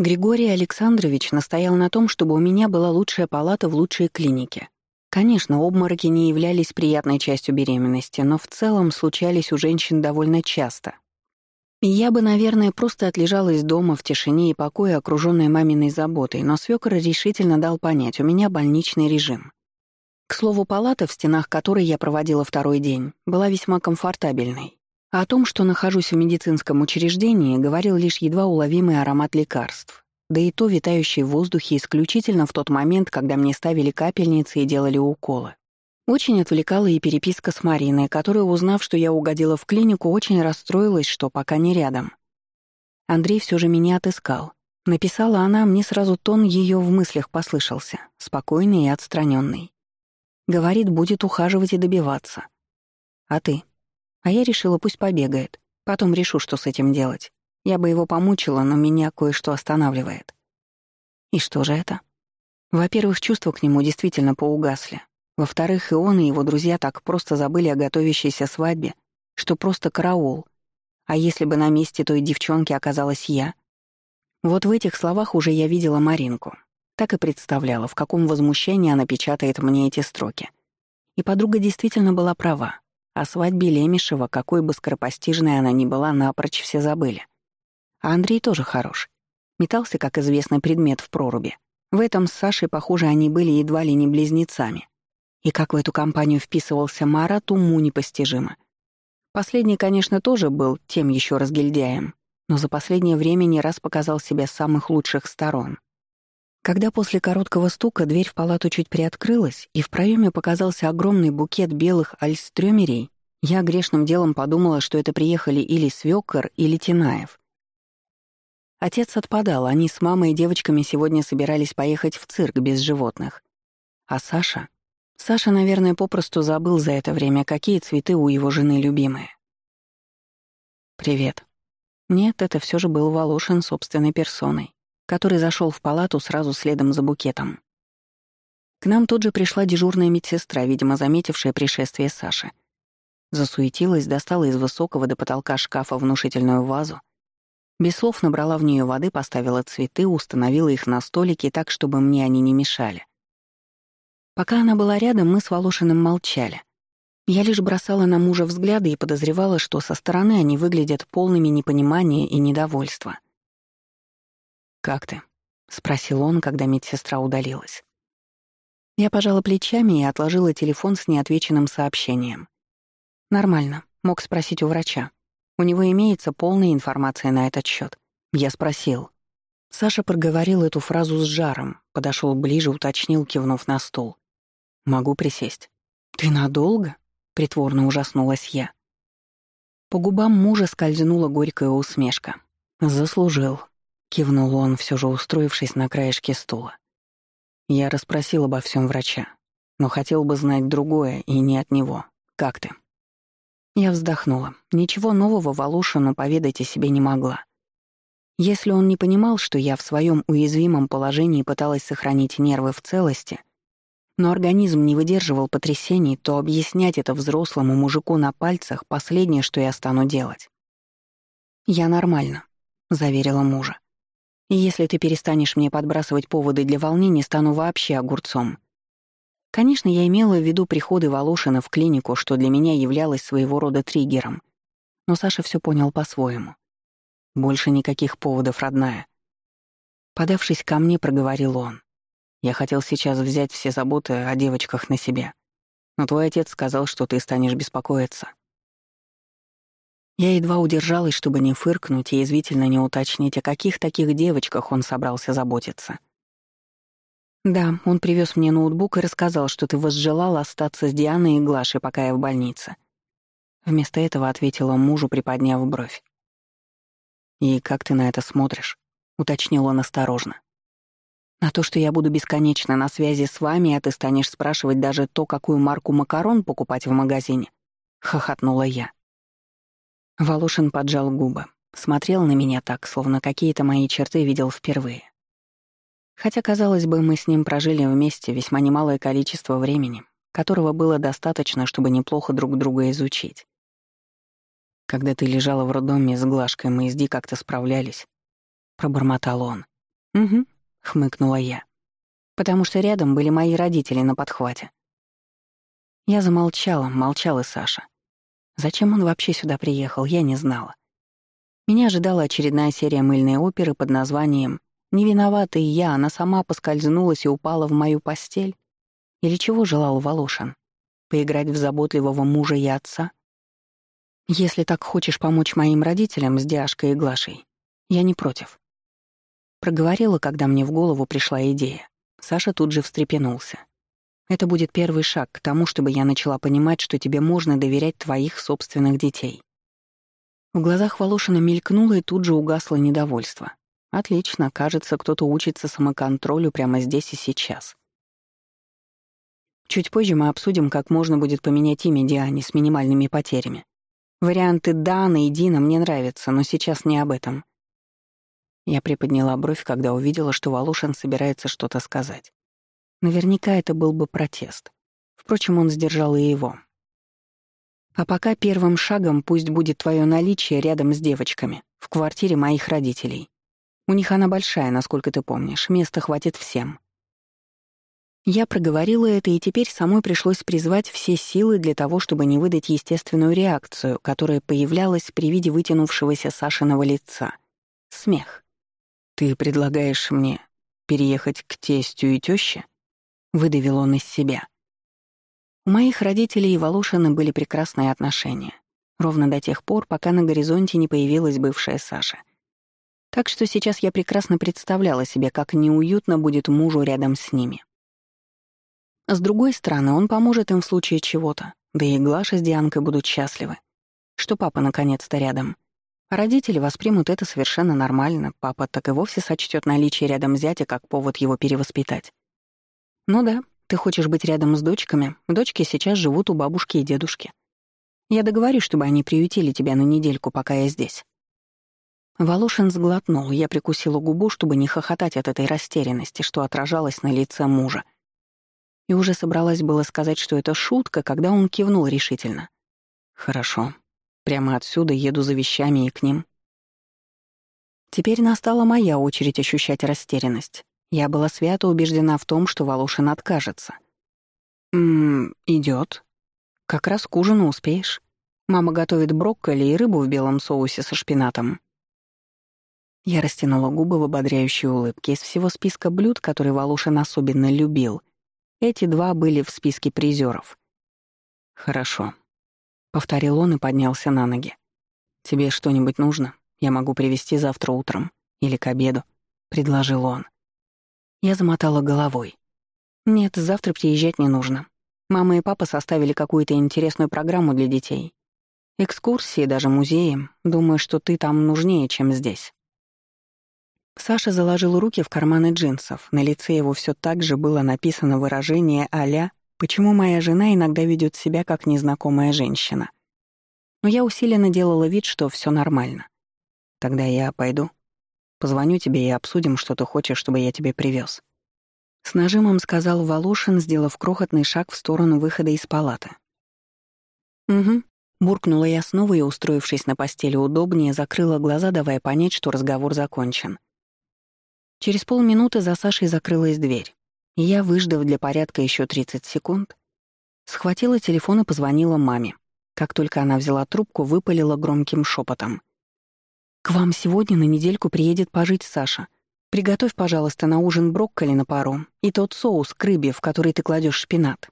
Григорий Александрович настоял на том, чтобы у меня была лучшая палата в лучшей клинике. Конечно, обмороки не являлись приятной частью беременности, но в целом случались у женщин довольно часто. И я бы, наверное, просто отлежалась дома в тишине и покое, окружённая маминой заботой, но свёкор решительно дал понять, у меня больничный режим. К слову, палата, в стенах которой я проводила второй день, была весьма комфортабельной. А о том, что нахожусь в медицинском учреждении, говорил лишь едва уловимый аромат лекарств, да и то витающий в воздухе исключительно в тот момент, когда мне ставили капельницы и делали уколы. Очень отвлекала и переписка с Мариной, которая, узнав, что я угодила в клинику, очень расстроилась, что пока не рядом. Андрей все же меня отыскал. Написала она, мне сразу тон ее в мыслях послышался, спокойный и отстраненный. Говорит, будет ухаживать и добиваться. А ты? А я решила, пусть побегает. Потом решу, что с этим делать. Я бы его помучила, но меня кое-что останавливает. И что же это? Во-первых, чувства к нему действительно поугасли. Во-вторых, и он, и его друзья так просто забыли о готовящейся свадьбе, что просто караул. А если бы на месте той девчонки оказалась я? Вот в этих словах уже я видела Маринку. Так и представляла, в каком возмущении она печатает мне эти строки. И подруга действительно была права. О свадьбе Лемешева, какой бы скоропостижной она ни была, напрочь все забыли. А Андрей тоже хорош. Метался, как известный предмет в проруби. В этом с Сашей, похоже, они были едва ли не близнецами. И как в эту компанию вписывался Марат, уму непостижимо. Последний, конечно, тоже был тем еще разгильдяем, но за последнее время не раз показал себя с самых лучших сторон — когда после короткого стука дверь в палату чуть приоткрылась, и в проеме показался огромный букет белых альстрёмерей, я грешным делом подумала, что это приехали или Свёкор, или Тинаев. Отец отпадал, они с мамой и девочками сегодня собирались поехать в цирк без животных. А Саша? Саша, наверное, попросту забыл за это время, какие цветы у его жены любимые. «Привет». Нет, это все же был Волошин собственной персоной который зашел в палату сразу следом за букетом. К нам тут же пришла дежурная медсестра, видимо, заметившая пришествие Саши. Засуетилась, достала из высокого до потолка шкафа внушительную вазу, без слов набрала в нее воды, поставила цветы, установила их на столике так, чтобы мне они не мешали. Пока она была рядом, мы с Волошиным молчали. Я лишь бросала на мужа взгляды и подозревала, что со стороны они выглядят полными непонимания и недовольства. «Как ты?» — спросил он, когда медсестра удалилась. Я пожала плечами и отложила телефон с неотвеченным сообщением. «Нормально», — мог спросить у врача. У него имеется полная информация на этот счет. Я спросил. Саша проговорил эту фразу с жаром, подошел ближе, уточнил, кивнув на стул. «Могу присесть». «Ты надолго?» — притворно ужаснулась я. По губам мужа скользнула горькая усмешка. «Заслужил», Кивнул он, все же устроившись на краешке стула. Я расспросил обо всем врача, но хотел бы знать другое и не от него. Как ты? Я вздохнула. Ничего нового Волошину поведать о себе не могла. Если он не понимал, что я в своем уязвимом положении пыталась сохранить нервы в целости, но организм не выдерживал потрясений, то объяснять это взрослому мужику на пальцах — последнее, что я стану делать. «Я нормально», — заверила мужа. Если ты перестанешь мне подбрасывать поводы для волнения, стану вообще огурцом. Конечно, я имела в виду приходы Волошина в клинику, что для меня являлось своего рода триггером. Но Саша все понял по-своему. Больше никаких поводов, родная. Подавшись ко мне, проговорил он. Я хотел сейчас взять все заботы о девочках на себя. Но твой отец сказал, что ты станешь беспокоиться. Я едва удержалась, чтобы не фыркнуть и извительно не уточнить, о каких таких девочках он собрался заботиться. «Да, он привез мне ноутбук и рассказал, что ты возжелал остаться с Дианой и Глашей, пока я в больнице». Вместо этого ответила мужу, приподняв бровь. «И как ты на это смотришь?» — уточнил он осторожно. «На то, что я буду бесконечно на связи с вами, а ты станешь спрашивать даже то, какую марку макарон покупать в магазине?» — хохотнула я. Волошин поджал губы, смотрел на меня так, словно какие-то мои черты видел впервые. Хотя, казалось бы, мы с ним прожили вместе весьма немалое количество времени, которого было достаточно, чтобы неплохо друг друга изучить. Когда ты лежала в роддоме с Глашкой, мы с Ди как-то справлялись. Пробормотал он. «Угу», — хмыкнула я. «Потому что рядом были мои родители на подхвате». Я замолчала, молчал и Саша. Зачем он вообще сюда приехал, я не знала. Меня ожидала очередная серия мыльной оперы под названием «Не виновата и я, она сама поскользнулась и упала в мою постель». Или чего желал Волошин? Поиграть в заботливого мужа и отца? Если так хочешь помочь моим родителям с Диашкой и Глашей, я не против. Проговорила, когда мне в голову пришла идея. Саша тут же встрепенулся. Это будет первый шаг к тому, чтобы я начала понимать, что тебе можно доверять твоих собственных детей. В глазах Волошина мелькнуло и тут же угасло недовольство. Отлично, кажется, кто-то учится самоконтролю прямо здесь и сейчас. Чуть позже мы обсудим, как можно будет поменять имя Диане с минимальными потерями. Варианты Дана и Дина мне нравятся, но сейчас не об этом. Я приподняла бровь, когда увидела, что Волошин собирается что-то сказать. Наверняка это был бы протест. Впрочем, он сдержал и его. А пока первым шагом пусть будет твое наличие рядом с девочками, в квартире моих родителей. У них она большая, насколько ты помнишь, места хватит всем. Я проговорила это, и теперь самой пришлось призвать все силы для того, чтобы не выдать естественную реакцию, которая появлялась при виде вытянувшегося Сашиного лица. Смех. «Ты предлагаешь мне переехать к тестю и тёще?» — выдавил он из себя. У моих родителей и Волошина были прекрасные отношения. Ровно до тех пор, пока на горизонте не появилась бывшая Саша. Так что сейчас я прекрасно представляла себе, как неуютно будет мужу рядом с ними. С другой стороны, он поможет им в случае чего-то, да и Глаша с Дианкой будут счастливы, что папа наконец-то рядом. А родители воспримут это совершенно нормально, папа так и вовсе сочтет наличие рядом зятя как повод его перевоспитать. Ну да, ты хочешь быть рядом с дочками? Дочки сейчас живут у бабушки и дедушки. Я договорюсь, чтобы они приютили тебя на недельку, пока я здесь». Волошин сглотнул, я прикусила губу, чтобы не хохотать от этой растерянности, что отражалось на лице мужа. И уже собралась было сказать, что это шутка, когда он кивнул решительно. «Хорошо. Прямо отсюда еду за вещами и к ним». Теперь настала моя очередь ощущать растерянность. Я была свято убеждена в том, что Волошин откажется. «Ммм, идёт. Как раз к ужину успеешь. Мама готовит брокколи и рыбу в белом соусе со шпинатом». Я растянула губы в ободряющей улыбке. Из всего списка блюд, который Волошин особенно любил, эти два были в списке призеров. «Хорошо», — повторил он и поднялся на ноги. «Тебе что-нибудь нужно? Я могу привезти завтра утром. Или к обеду», — предложил он. Я замотала головой. «Нет, завтра приезжать не нужно. Мама и папа составили какую-то интересную программу для детей. Экскурсии, даже музеи. Думаю, что ты там нужнее, чем здесь». Саша заложил руки в карманы джинсов. На лице его все так же было написано выражение а «Почему моя жена иногда ведет себя как незнакомая женщина?» Но я усиленно делала вид, что все нормально. «Тогда я пойду», Позвоню тебе и обсудим, что ты хочешь, чтобы я тебе привез. С нажимом сказал Волошин, сделав крохотный шаг в сторону выхода из палаты. «Угу», — буркнула я снова и, устроившись на постели удобнее, закрыла глаза, давая понять, что разговор закончен. Через полминуты за Сашей закрылась дверь, я, выждав для порядка еще 30 секунд, схватила телефон и позвонила маме. Как только она взяла трубку, выпалила громким шепотом. «К вам сегодня на недельку приедет пожить Саша. Приготовь, пожалуйста, на ужин брокколи на пару и тот соус к рыбе, в который ты кладешь шпинат.